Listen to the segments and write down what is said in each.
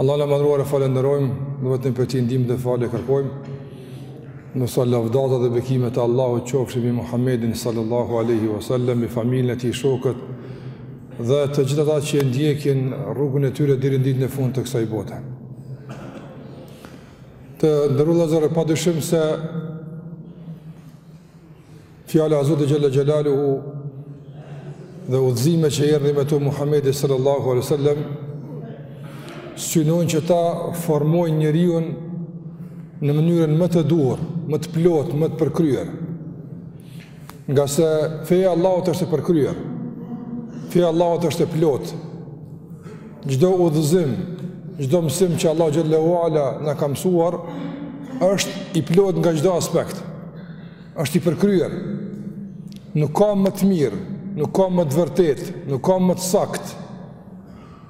Allahun e madhëruar e falënderojmë dhe vetëm prej Tij ndihmë dhe falje kërkojmë, salavatet dhe bekimet e Allahut qofshin mbi Muhammedin sallallahu aleyhi wa sallam, mbi familjen e tij, shokët, dhe të gjithë ata që e ndjekin rrugën e tyre deri në ditën e fundit të kësaj bote. Të nderuar vëllezër, pa dyshim se Fjala e Zotit xhelle xhelaluhu dhe udhëzimet që erdhi me to Muhamedi sallallahu alaihi wasallam synojnë që ta formojnë njeriun në mënyrën më të duhur, më të plotë, më të përkryer. Ngase feja e Allahut është e përkryer. Feja e Allahut është e plotë. Çdo udhëzim, çdo mësim që Allah xhelle ue ala na ka mësuar është i plotë nga çdo aspekt. është i përkryer. Nuk ka më të mirë, nuk ka më të vërtetë, nuk ka më të saktë,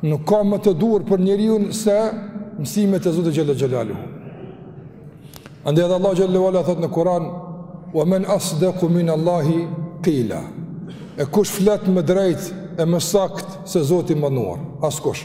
nuk ka më të duhur për njeriun se mësimet e Zotit xhelle xhelaluhu. Andaj edhe Allah xhelle ue ala thotë në Kuran, ue men asdeku minallahi kila, e kush flet më drejt e më saktë se Zoti i madhëruar, askush.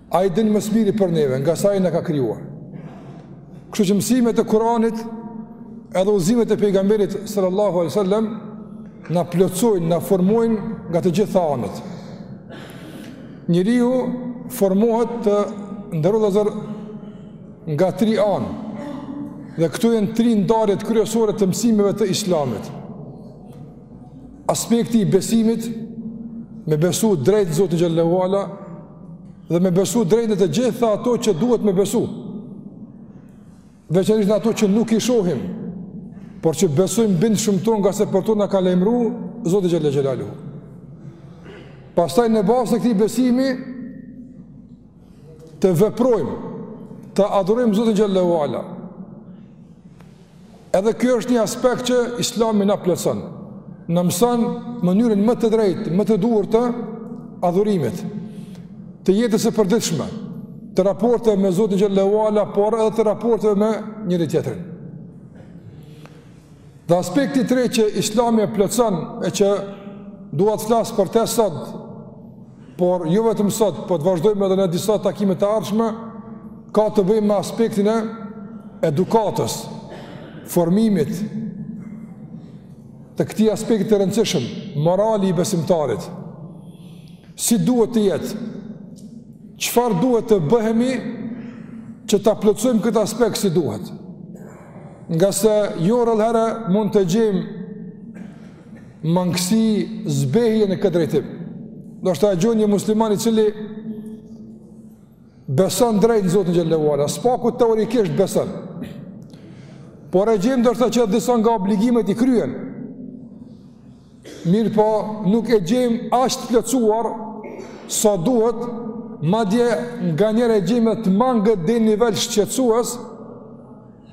Ai din më së miri për neve, ngase ai na ka krijuar. Kështu që mësimet e Kur'anit edhe udhëzimet e pejgamberit sallallahu alaihi wasallam na plotësojnë, na formojnë nga të gjitha anët. Njeriu formohet të nderuar vëllezër nga tri anë, dhe këto janë tri ndarjet kryesore të mësimeve të islamit. Aspekti i besimit, me besu drejt Zotin xhelle ue ala, dhe me besu drejt në të gjitha ato që duhet me besu. Veçanërisht në ato që nuk i shohim, por që besojmë bindshëm në to ngase për to na ka lajmëru Zoti xhelle xhelaluhu. Pastaj në bazë të këtij besimi, të veprojmë, të adhurojmë Zotin xhelle ue ala. Edhe ky është një aspekt që Islami na plotëson. Na mëson mënyrën më të drejtë, më të duhur të adhurimit, të jetës së përditshme, të raporteve me Zotin xhelle ue ala, por edhe të raporteve me njëri-tjetrin. Dhe aspekti i tretë që Islami e plotëson e që dua të flas për të sot Por jo vetëm sot, po të vazhdojmë edhe në disa takime të ardhshme, ka të bëjë me aspektin e edukatës, formimit të këtij aspekti të rëndësishëm, morali i besimtarit. Si duhet të jetë? Çfarë duhet të bëhemi që ta plotësojmë këtë aspekt si duhet? Ngase jo rrallëherë mund të gjejmë mangësi zbehje në këtë drejtim. Ndoshta e gjejmë një musliman i cili beson drejt në Zotin xhelle ue ala, së paku teorikisht beson. Por e gjejmë ndoshta që disa nga obligimet i kryen. Mirëpo nuk e gjejmë aq të plotësuar sa duhet, madje nganjëherë e gjejmë të mangët deri në nivel shqetësues,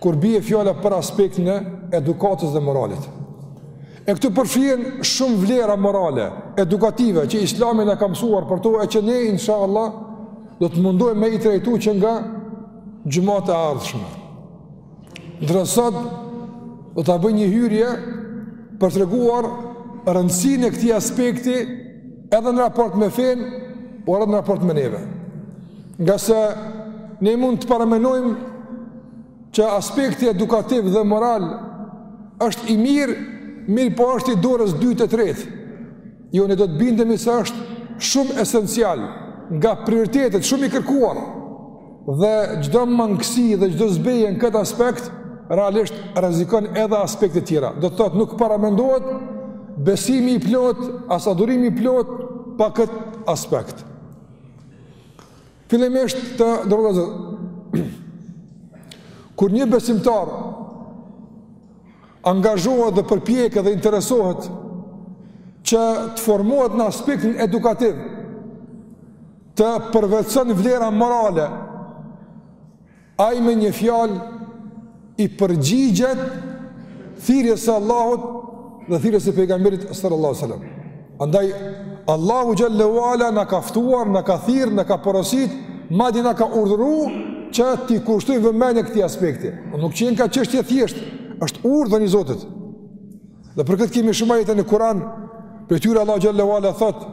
kur bie fjala për aspektin e edukatës dhe moralit. E këtu përfshihen shumë vlera morale, edukative që Islami na ka mësuar për to e që ne inshallah do të mundohemi me i trajtu që nga xhumatë e ardhshme. Ndërsa sot do ta bëj një hyrje për të treguar rëndësinë e këtij aspekti edhe në raport me fenë, por edhe në raport me neve. Ngase ne mund të paramenojmë që aspekti edukativ dhe moral është i mirë, mirëpo është i dorës 2 të 3. Jo, ne do të bindemi se është shumë esencial, nga prioritetet, shumë i kërkuar, dhe çdo mangësi dhe çdo zbehje në këtë aspekt, realisht rrezikon edhe aspektet tjera. Do të thotë nuk paramendohet besimi i plotë, as adhurimi i plotë pa këtë aspekt. Fillimisht të nderuar vëllezër, kur një besimtar angazhohet dhe përpjeket dhe interesohet që të formohet në aspektin edukativ, të përvetëson vlera morale, Ai me një fjalë i përgjigjet thirrjes së Allahut dhe thirrjes së pejgamberit sallallahu alajhi wasallam. Andaj Allahu xhelle ue ala na ka ftuar, na ka thirr, na ka porosit, madje na ka urdhëruar që t'i kushtojmë vëmendje këtij aspekti. Pra nuk qenka çështje thjesht, është urdhër i Zotit. Dhe për këtë kemi shumë ajete në Kur'an, prej tyre Allahu xhelle ue ala thotë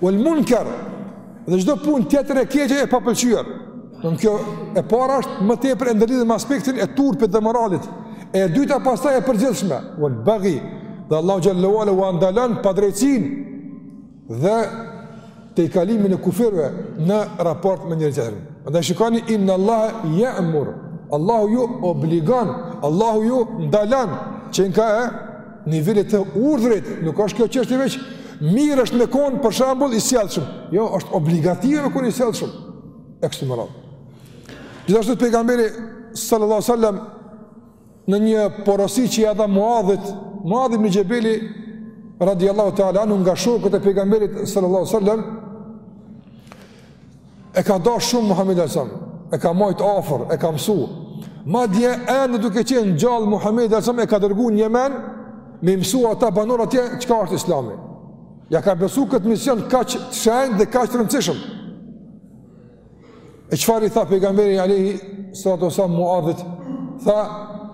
Wal munkar dhe çdo punë tjetër e keqe e papëlqyer. Domethënë kjo e para është më tepër e ndërlidhur me aspektin e turpit dhe moralit. E dyta pastaj e përgjithshme, wal baghi. Dhe Allahu xhelle ue ala ua ndalon padrejtësinë dhe tejkalimin e kufirve në raport me njëri-tjetrin. Andaj shikoni inna Allah ya'mur. Allahu ju obligon, Allahu ju ndalon qenka nivelit të urdhrit, nuk është kjo çështje veç mirë është me kon për shembull i sjellshëm. Jo, është obligative me kon i sjellshëm. E kështu me radhë. Gjithashtu pejgamberi sallallahu alajhi wasallam në një porosi që ia dha Muadhit, Muadhi ibn Jabeli radiallahu ta'ala anhu nga shokët e pejgamberit sallallahu sallam E ka dashur shumë Muhamedi sallallahu alajhi wasallam, e ka mbajt afër, e ka mësuar. Madje ende duke qenë gjallë Muhamedi sallallahu alajhi wasallam e ka dërguar në Jemen me i mësu ata banorë atje çka është Islami. Ja ka besu këtë mision kaq të shenjtë dhe kaq të rëndësishëm. E çfarë i tha pejgamberi alayhi salatu wasallam Muadhit? Tha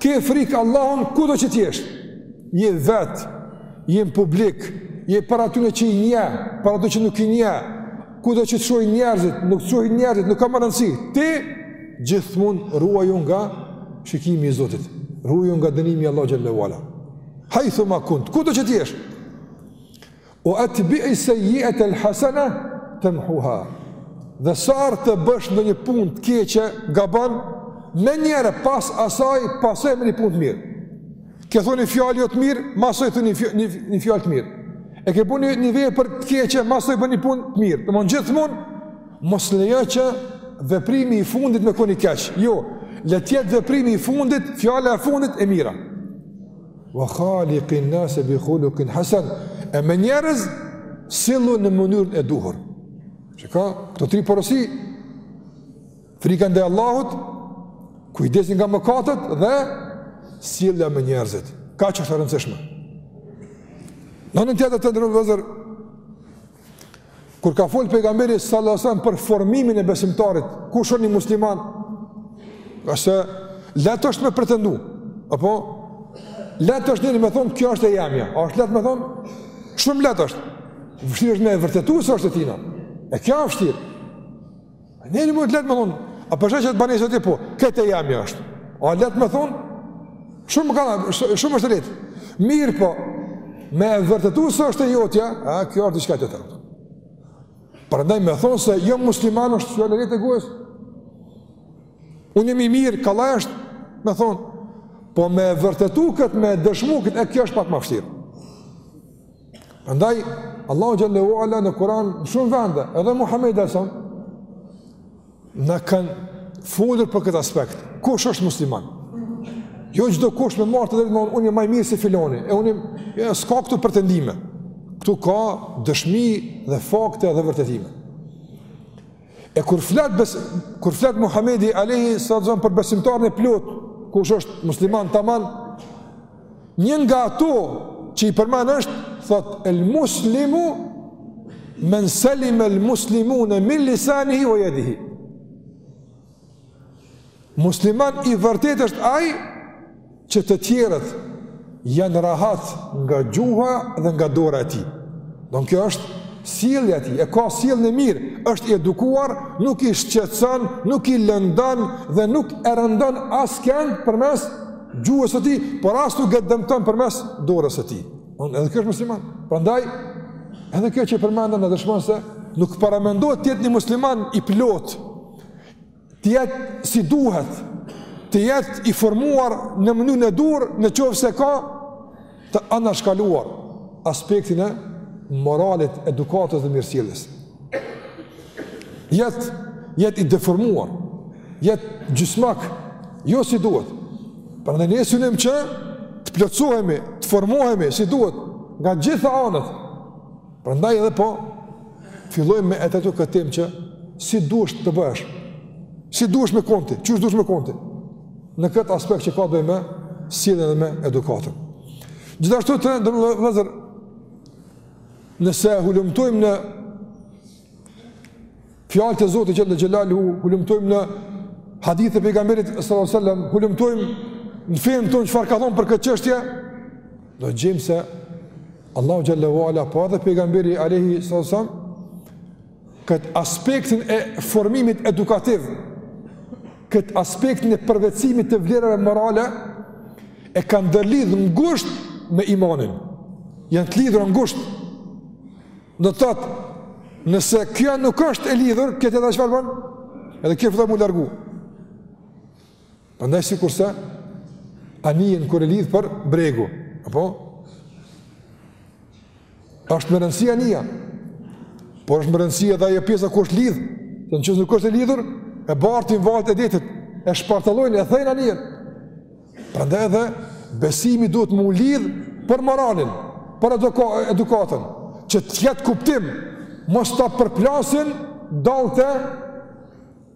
Ke frikë Allahun kudo që t'jesh. Je vetë, je në publik, je para atyne që i njeh, para atyne që nuk i njeh, kudo që të shohin njerëzit, nuk të shohin njerëzit, nuk ka më rëndësi. Ti, gjithmonë ruaju nga shikimi i Zotit, ruaju nga dënimi i Allahut xhele wa ala. Hajthu ma kunt, kudo që t'jesh. Wa atbi'i seyyi'ate al-hasana tamhuha. Dhe sa herë të bësh ndonjë punë të keqe, gabon, menjëherë pas asaj pasoje me një punë të mirë. Ke thonë një fjalë jo të mirë, mas saj thuj një fjalë të mirë. E ke bënë një vepër të keqe, mas saj bën një punë të mirë. Domethonë gjithmonë mos lejo që veprimi i fundit me kon i keq. Jo, le të jetë veprimi i fundit, fjala e fundit e mira. Wa khaliqi an-nas bi khuluqin hasan. E me njerëz sillu në mënyrën e duhur. Shikoj, këto tri porosi frika ndaj Allahut, kujdesi nga mëkatet dhe sjellja me njerëzit. Kaq është e rëndësishme. Në anën tjetër të nderuar vëllezër, Kur ka fol pejgamberi sallallahu alajhi wasallam për formimin e besimtarit, kush është një musliman? Se lehtë është me pretendu. Apo lehtë është njeri me thon kjo është e jemja. A është lehtë me thon? Shumë lehtë është. Vështirë është me e vërtetu se është e tina. E kjo është vështirë. Njeri mundet lehtë me thonë, a po e sheh qët banesë apo, kjo e jemja është. A lehtë me thonë, shumë ka, shumë është lehtë. Mirëpo, me e vërtetu se është e jotja, a kjo është diçka tjetër. Prandaj me thonë se jom musliman është që e në rritë e gojës. Unë jam i mirë, kollaj është me thonë, po me e vërtetu këtë, me e dëshmu këtë, e kjo është pak ma vështirë. Prandaj, Allahu xhele wa ala në Kuran, në shumë vende, edhe Muhamedi alayhi sallam na kanë folur për këtë aspekt. Kush është musliman? Jo çdokush me marrë edhe me thon unë jam ma i mirë si filoni, e unë, s'ka këtu pretendime. Këtu ka dëshmi dhe fakte dhe vërtetime. E kur flet bes, kur flet Muhamedi alayhi sallam për besimtarin e plot, kush është musliman tamam, një nga ato që i përmend është thot el muslimu men salima el muslimuna min lisanihi wa yadihi. Musliman i vërtet është ai që të tjerët janë rahat nga gjuha dhe nga dora e tij. Don kjo është sjellja e tij, e ka sjelljen e mirë, është i edukuar, nuk i shqetëson, nuk i lëndon dhe nuk e rëndon askënd përmes gjuhës së tij, por as nuk e dëmton përmes dorës së tij. Don edhe ky është musliman. Prandaj edhe kjo që përmenda na dëshmon se nuk paramendohet të jetë një musliman i plotë të jetë si duhet, të jetë i formuar në mënyrën e duhur, në qoftë se ka të anashkaluar aspektin e moralit, edukatës dhe mirësjelljes. Jetë, jetë i deformuar, jetë gjysmak, jo si duhet. Prandaj ne synojmë që të plotësohemi, të formohemi si duhet, nga gjitha anët, Prandaj edhe po fillojmë me atë këtë temë që si duhesh të bëhesh. Si duhesh me kon ti, qysh duhesh me kon ti. Në këtë aspekt që ka të bëjë me sjelljen dhe me edukatën. Gjithashtu të nderum vllezër nëse hulumtojmë në fjalët e Zotit xhel-le xhelaluhu hulumtojmë në hadithet e pejgamberit sallallahu alajhi wasallam, hulumtojmë në fenë tonë çfarë ka thon për këtë çështje, do të gjejmë se Allahu xhel-le ue ala po edhe pejgamberi alayhi sallam kët aspektin e formimit edukativ kët aspektin e përvetësimit të vlerave morale e kanë ndërlidh ngusht me imanin janë të lidhura ngusht do të thot nëse kjo nuk është e lidhur këtë edhe çfarë bën edhe kjo fillon m'u largu Prandaj sikurse anijen kur e lidh për bregu, apo? Është me rëndësi anija, por është me rëndësi edhe ajo pjesa ku është lidh, se nëse nuk është e lidhur, e bartin valët e detit, e shpartallojnë e thejnë anijen. Prandaj edhe besimi duhet m'u lidh për moralin, për eduka edukatën, që të jetë kuptim, mos ta përplasin dallgët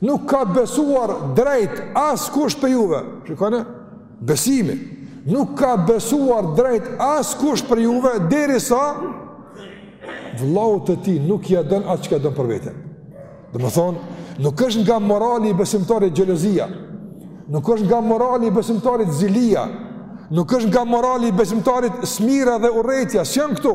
Nuk ka besuar drejt askush prej juve. Shikoni, besimi. Nuk ka besuar drejt askush prej juve, derisa vëllaut të tij nuk ja don atë çka e don për vetën. Domethënë, nuk është nga morali i besimtarit gjelozia, nuk është nga morali i besimtarit zilia, nuk është nga morali i besimtarit smira dhe urrejtja, s'janë këtu.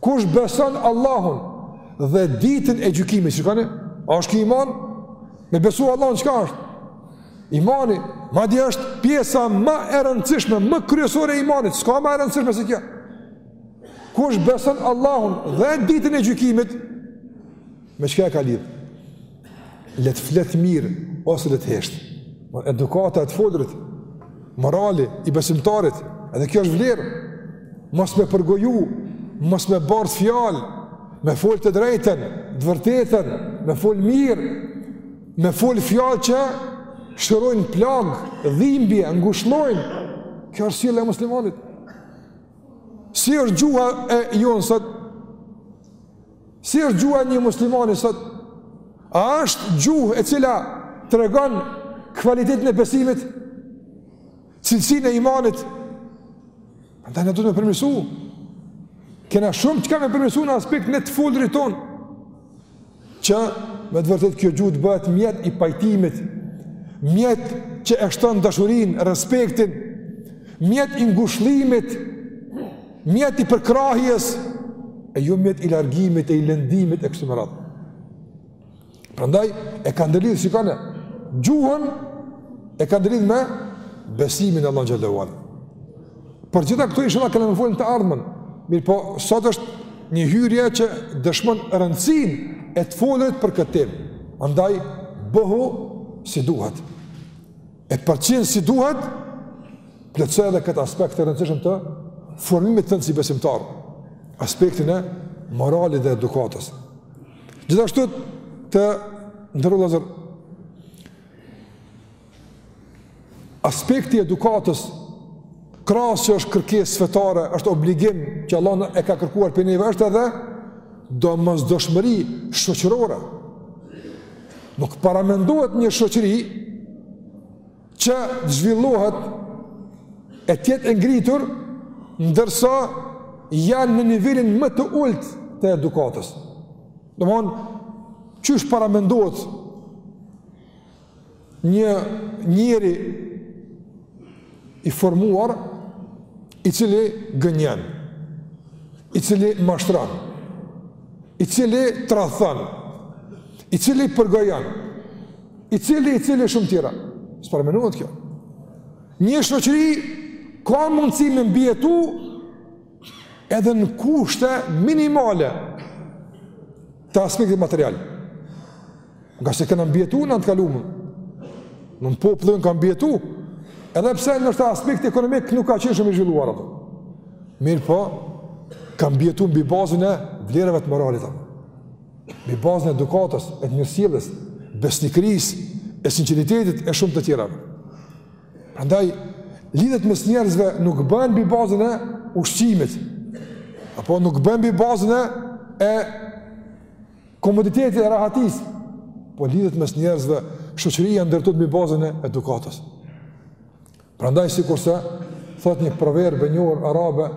Kush beson Allahun dhe ditën e gjykimit, shikoni, a është ky iman? Me besu Allahun çka është? Imani, madje është pjesa më e rëndësishme, më kryesore e imanit, s'ka ma e rëndësishme se kjo. Kush beson Allahun dhe ditën e gjykimit, me çka e ka lidhë? le të flet mirë ose le të hesht. Por edukata e të folrit, morali i besimtarit, edhe kjo është vlerë. Mos me përgoju, mos me bart fjalë, me fol të drejtën, të vërtetën, me fol mirë, me fol fjalë që shërojnë plagë, dhimbje, ngushllojnë. Kjo është sjellja e muslimanit. Si është gjuha jonë sot? Si është gjuha e një muslimani sot? A është gjuhë e cila tregon kvalitetin e besimit? Cilësinë e imanit? Andaj na duhet me përmirësu. Kena shumë çka me përmirësu në aspektin e të folurit tonë. Që me të vërtetë kjo gjuhë të bëhet mjet i pajtimit, mjet që e shton dashurinë, respektin, mjet i ngushllimit, Mjet i përkrahjes e jo mjet i largimit e i lëndimit e kështu me radhë. Prandaj e ka ndërlidh shikoni, gjuhën e ka ndërlidh me besimin në Allahun xhel-le ue ala. Por gjitha këto inshallah kena me fol në të ardhmen. Mirëpo, sot është një hyrje që dëshmon rëndësinë e të folurit për këtë temë. Andaj bëhu si duhet. e përcjell si duhet, plotësoje edhe këtë aspekt të rëndësishëm të formimit tënd si besimtar, aspektin e moralit dhe edukatës. Gjithashtu të nderuar vëllezër, aspekti i edukatës krahas që është kërkesë fetare, është obligim që Allahu e ka kërkuar prej neve, është edhe domosdoshmëri shoqërore. Nuk paramendohet një shoqëri që zhvillohet e të jetë e ngritur, ndërsa janë në nivelin më të ulët të edukatës. Domethënë, qysh paramendohet një njeri i formuar i cili gënjen, i cili mashtran, i cili tradhton, i cili përgojon, i cili, i cili shumë tjera. S'paramendohet kjo. Një shoqëri ka mundësi me mbijetu edhe në kushte minimale të aspektit material. Ngase kena mbijetu në të kalumen, domethënë populli jonë ka mbijetu, edhe pse ndoshta aspekti ekonomik nuk ka qenë shumë i zhvilluar ato. Mirëpo, ka mbijetu mbi bazën e vlerave të moralit ato. Mbi bazën e edukatës, e mirësjelljes, besnikërisë, e sinqeritetit, e shumë të tjera. Andaj, lidhjet mes njerëzve nuk bëhen mbi bazën e ushqimit, apo nuk bëhen mbi bazën e Komoditeti e rahatisë, po lidhet mes njerëzve, shoqëria ndërtohet mbi bazën e edukatës. Prandaj sikurse thotë një proverb e njohur arabe,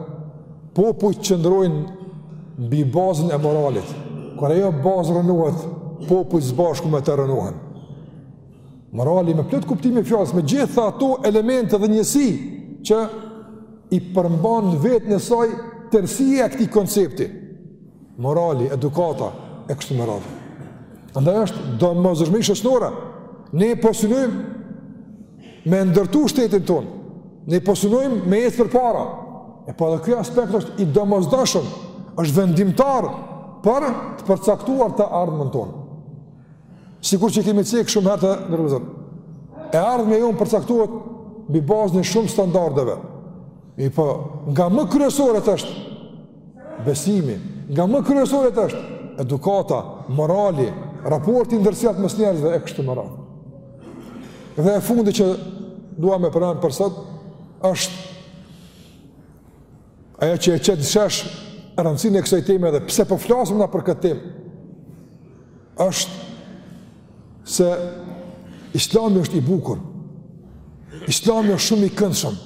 popujt qëndrojnë mbi bazën e moralit. Kur ajo bazë rrënohet, popujt së bashku me të rrënohen. Morali me plot kuptimin e fjalës, me gjitha ato elemente dhe njësi që i përmban veten e saj tërësia e këtij koncepti. morali, edukata e kështu me radhë. Andaj është domosdoshmëri shoqërore, ne po synojmë me ndërtu shtetin tonë, ne po synojmë me ec përpara, e pa po edhe kjo aspekt është i domosdoshëm, është vendimtar për të përcaktuar të ardhmen tonë. Sikur që kemi cek shumë herë të nderuar, e ardhmja jonë përcaktohet mbi bazën e shumë standardeve, e po, nga më kryesoret është Besimi, nga më kryesoret është edukata, morali, raporti ndërsjellë mes njerëzve e kështu me radhë. Dhe e fundi që dua me përmend për sot, është ajo që e qet në shesh rëndësinë e kësoj teme dhe pse po flasim na për këtë temë, është se islami është i bukur, islami është shumë i këndshëm,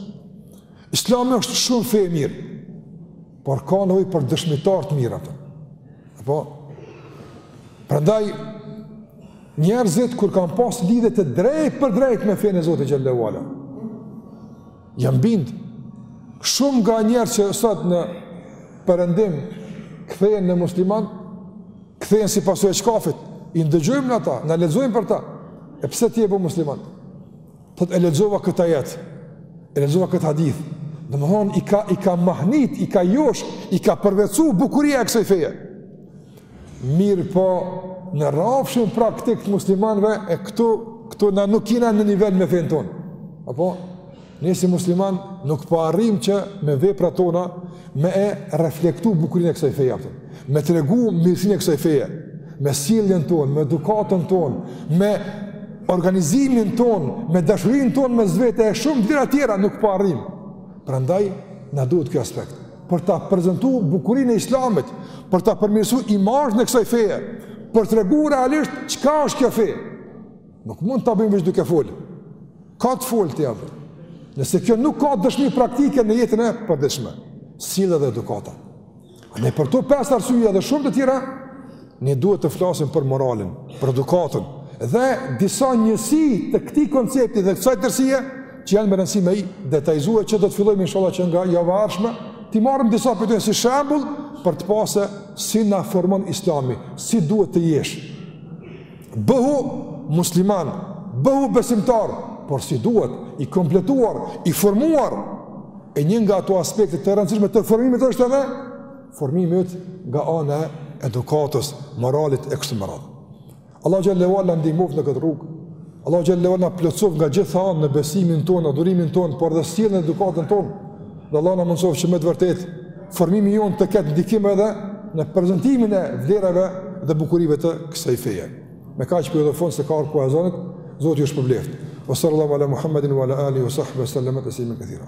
Islami është shumë fe e mirë, por ka nevojë për dëshmitarë të mirë ato. Apo? Prandaj, njerëzit kur kanë pas lidhje të drejtpërdrejtë me fenë e Zotit xhele ue ala, janë bindë. Shumë nga njerëz që sot në perëndim kthehen në muslimanë, kthehen si pasojë e çkafit, i ndëgjojmë na ata, na lexojmë për ta, e pse ti je bo musliman? Thotë, e lexova këtë ajet, e lexova këtë hadith, domethonë, i ka, i ka mahnit, i ka josh, i ka përvetësu bukuria e kësoj feje. Mirëpo, në rrafshin praktik të muslimanëve, e këtu, këtu na nuk jina në nivel me fenë tonë. Apo, ne si muslimanë nuk po arrijmë që me veprat tona, me e reflektu bukurinë e kësaj feje, apo. Me tregu mirësinë e kësaj feje, me sjelljen tonë, me edukatën tonë, me organizimin tonë, me dashurinë tonë mes vete e shumë gjëra tjera nuk po arrijmë. Prandaj na duhet ky aspekt për ta prezantuar bukurinë e Islamit, për ta përmirësuar imazhin e kësaj feje, për t'tregu realisht çka është kjo fe. Nuk mund ta bëjmë veç duke fol. Ka të fol ti apo? Nëse kjo nuk ka dëshmi praktike në jetën e përditshme, sjellje dhe edukata. E për këto pesë arsye dhe shumë të tjera, ne duhet të flasim për moralin, për edukatën dhe disa njësi të këtij koncepti dhe kësaj tërësie që janë me rëndësi me i detajizu që do të fillojmë inshallah që nga java e ardhshme, t'i marrim disa si shembull për të pa se si na formon Islami, si duhet të jesh. Bëhu musliman, bëhu besimtar, por si duhet, i kompletuar, i formuar. E një nga ato aspekte të rëndësishme të formimit është edhe formimit nga ana e edukatës, moralit e kështu me radhë. Allahu xhele ve ala na ndihmoftë në këtë rrugë. Allahu xhele ve ala na plotësoftë nga gjitha anët në besimin tonë, adhurimin tonë, por dhe sjelljen e edukatën tonë. Dhe Allahu na mundësoftë që me të vërtetë formimi jonë të ketë ndikim edhe në prezentimin e vlerave dhe bukurive të kësaj feje. Me kaq po i jap fund se ka koha e ezanit, Zoti ju shpëbleft. Wa sallallahu ala Muhammedin wa ala alihi wa sahbihi wa sallam taslima kethira.